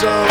So.